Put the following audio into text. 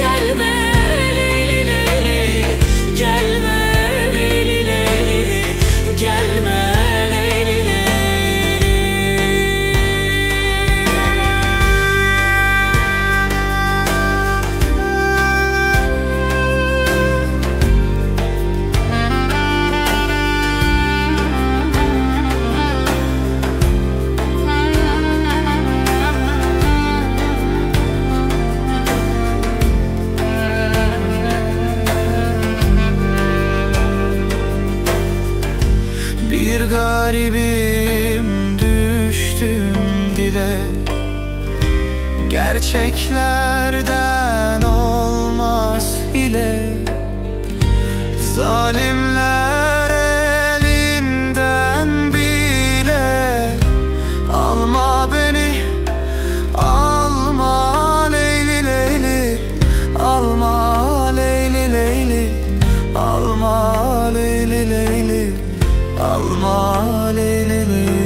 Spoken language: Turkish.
gelme garibim düştüm dile. Gerçeklerden olmaz ile Zalimler elinden bile. Alma beni Alma Leyli Leyli. Alma Leyli Leyli Alma Leyli Leyli Alma elimi